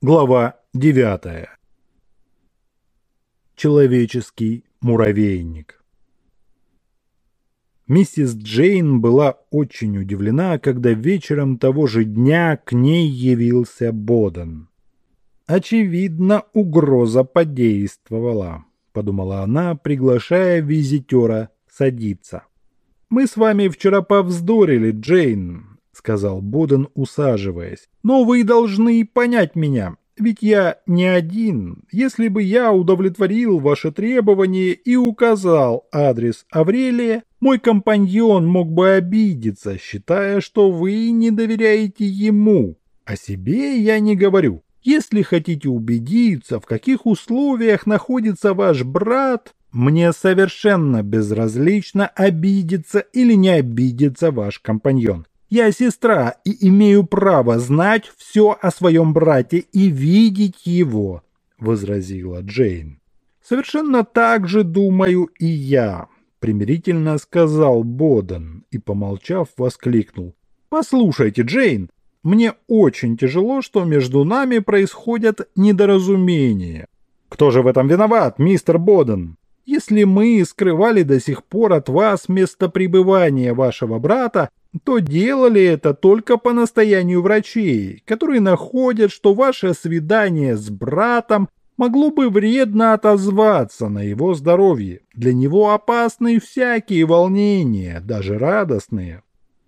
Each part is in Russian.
Глава 9. Человеческий муравейник. Миссис Джейн была очень удивлена, когда вечером того же дня к ней явился Боден. «Очевидно, угроза подействовала», — подумала она, приглашая визитера садиться. «Мы с вами вчера повздорили, Джейн сказал Боден, усаживаясь. «Но вы должны понять меня. Ведь я не один. Если бы я удовлетворил ваше требование и указал адрес Аврелия, мой компаньон мог бы обидеться, считая, что вы не доверяете ему. О себе я не говорю. Если хотите убедиться, в каких условиях находится ваш брат, мне совершенно безразлично, обидится или не обидится ваш компаньон. Я сестра и имею право знать все о своем брате и видеть его», — возразила Джейн. «Совершенно так же думаю и я», — примирительно сказал Боден и, помолчав, воскликнул. «Послушайте, Джейн, мне очень тяжело, что между нами происходят недоразумения». «Кто же в этом виноват, мистер Боден?» Если мы скрывали до сих пор от вас место пребывания вашего брата, то делали это только по настоянию врачей, которые находят, что ваше свидание с братом могло бы вредно отозваться на его здоровье. Для него опасны всякие волнения, даже радостные.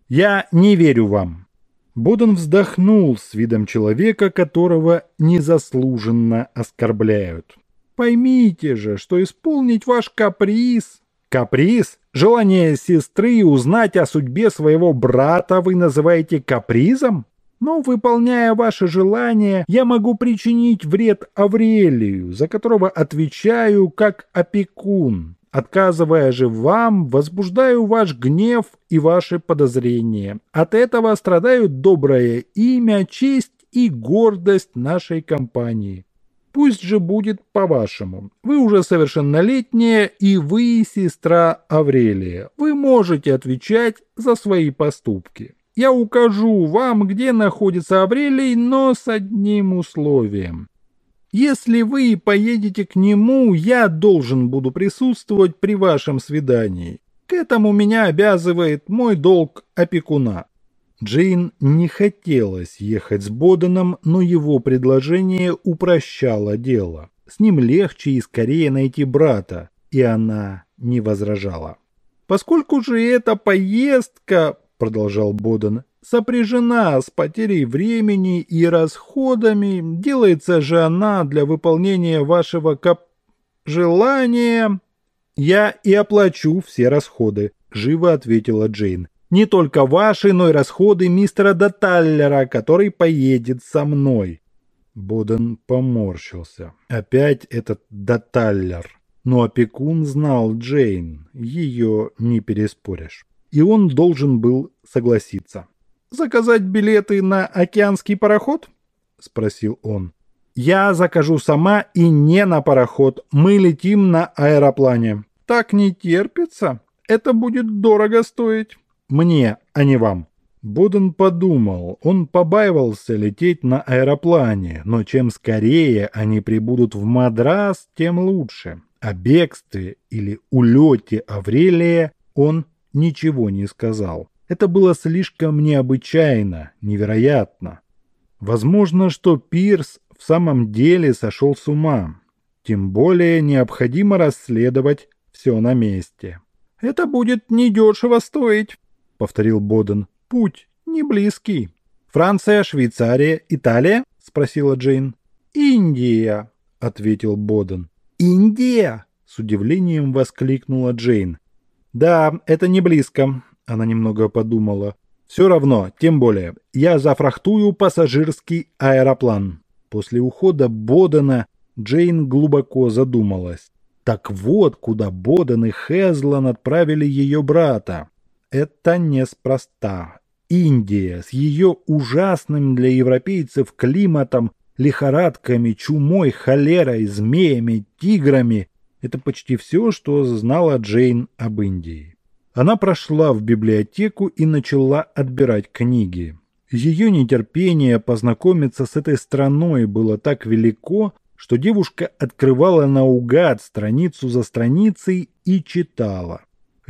Я не верю вам. Боден вздохнул с видом человека, которого незаслуженно оскорбляют. Поймите же, что исполнить ваш каприз... Каприз? Желание сестры узнать о судьбе своего брата вы называете капризом? Но, выполняя ваше желание, я могу причинить вред Аврелию, за которого отвечаю как опекун. Отказывая же вам, возбуждаю ваш гнев и ваши подозрения. От этого страдают доброе имя, честь и гордость нашей компании. Пусть же будет по-вашему. Вы уже совершеннолетняя, и вы сестра Аврелия. Вы можете отвечать за свои поступки. Я укажу вам, где находится Аврелий, но с одним условием. Если вы поедете к нему, я должен буду присутствовать при вашем свидании. К этому меня обязывает мой долг опекуна. Джейн не хотелось ехать с Боденом, но его предложение упрощало дело. С ним легче и скорее найти брата, и она не возражала. «Поскольку же эта поездка, — продолжал Боден, — сопряжена с потерей времени и расходами, делается же она для выполнения вашего кап... желания...» «Я и оплачу все расходы», — живо ответила Джейн. Не только ваши, но и расходы мистера Даталлера, который поедет со мной». Боден поморщился. Опять этот Даталлер. Но опекун знал Джейн, ее не переспоришь. И он должен был согласиться. «Заказать билеты на океанский пароход?» – спросил он. «Я закажу сама и не на пароход. Мы летим на аэроплане». «Так не терпится. Это будет дорого стоить». Мне, а не вам. Боден подумал, он побаивался лететь на аэроплане, но чем скорее они прибудут в Мадрас, тем лучше. О бегстве или улете Аврелия он ничего не сказал. Это было слишком необычайно, невероятно. Возможно, что Пирс в самом деле сошел с ума. Тем более необходимо расследовать все на месте. «Это будет недешево стоить», повторил Боден. «Путь не близкий». «Франция, Швейцария, Италия?» – спросила Джейн. «Индия», – ответил Боден. «Индия!» – с удивлением воскликнула Джейн. «Да, это не близко», – она немного подумала. «Все равно, тем более, я зафрахтую пассажирский аэроплан». После ухода Бодена Джейн глубоко задумалась. Так вот, куда Боден и Хезлан отправили ее брата. Это неспроста. Индия с ее ужасным для европейцев климатом, лихорадками, чумой, холерой, змеями, тиграми – это почти все, что знала Джейн об Индии. Она прошла в библиотеку и начала отбирать книги. Ее нетерпение познакомиться с этой страной было так велико, что девушка открывала наугад страницу за страницей и читала.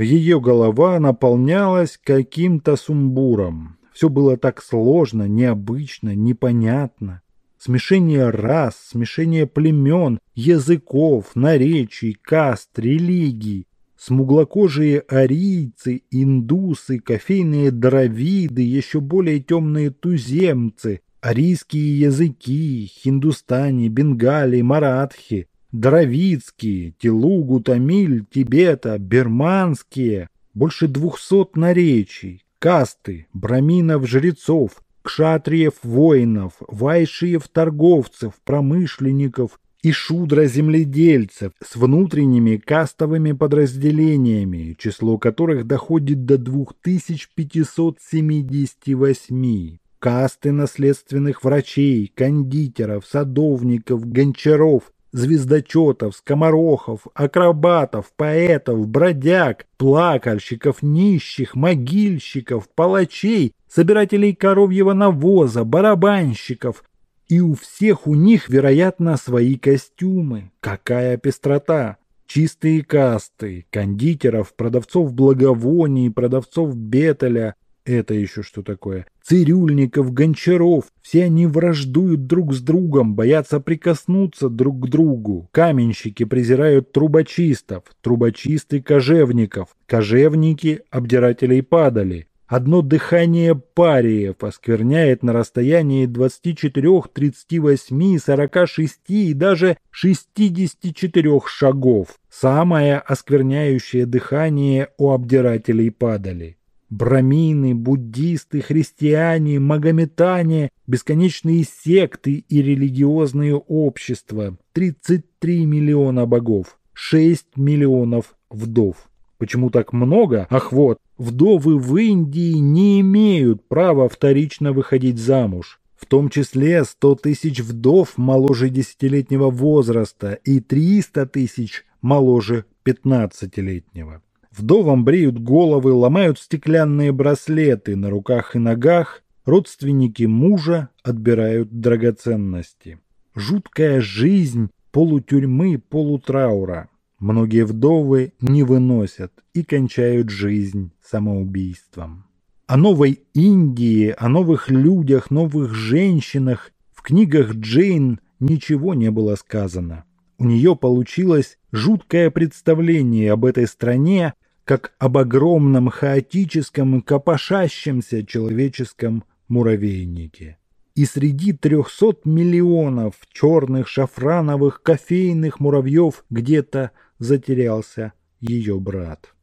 Ее голова наполнялась каким-то сумбуром. Все было так сложно, необычно, непонятно. Смешение рас, смешение племен, языков, наречий, каст, религий. Смуглокожие арийцы, индусы, кофейные дровиды, еще более темные туземцы, арийские языки, хиндустани, бенгали, маратхи, дравидские, телугу, тамиль, тибета, берманские, больше двухсот наречий, касты, браминов-жрецов, кшатриев-воинов, вайшиев-торговцев, промышленников и шудра-земледельцев с внутренними кастовыми подразделениями, число которых доходит до 2578 касты наследственных врачей, кондитеров, садовников, гончаров, звездочетов, скоморохов, акробатов, поэтов, бродяг, плакальщиков, нищих, могильщиков, палачей, собирателей коровьего навоза, барабанщиков. И у всех у них, вероятно, свои костюмы. Какая пестрота! Чистые касты, кондитеров, продавцов благовоний, продавцов бетеля, это еще что такое? Цирюльников, гончаров. Все они враждуют друг с другом, боятся прикоснуться друг к другу. Каменщики презирают трубочистов, трубочисты – кожевников, кожевники – обдирателей падали. Одно дыхание париев оскверняет на расстоянии 24, 38, 46 и даже 64 шагов. Самое оскверняющее дыхание у обдирателей падали. Брамины, буддисты, христиане, магометане, бесконечные секты и религиозные общества, 33 миллиона богов, 6 миллионов вдов. Почему так много? Ах вот, вдовы в Индии не имеют права вторично выходить замуж. В том числе 100 тысяч вдов моложе десятилетнего возраста и 300 тысяч моложе 15-летнего. Вдовам бреют головы, ломают стеклянные браслеты на руках и ногах, родственники мужа отбирают драгоценности. Жуткая жизнь полутюрьмы, полутраура. Многие вдовы не выносят и кончают жизнь самоубийством. О новой Индии, о новых людях, новых женщинах в книгах Джейн ничего не было сказано. У нее получилось жуткое представление об этой стране, как об огромном хаотическом копошащемся человеческом муравейнике. И среди трехсот миллионов черных шафрановых кофейных муравьев где-то затерялся ее брат.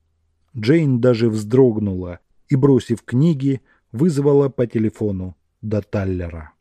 Джейн даже вздрогнула и, бросив книги, вызвала по телефону до Таллера.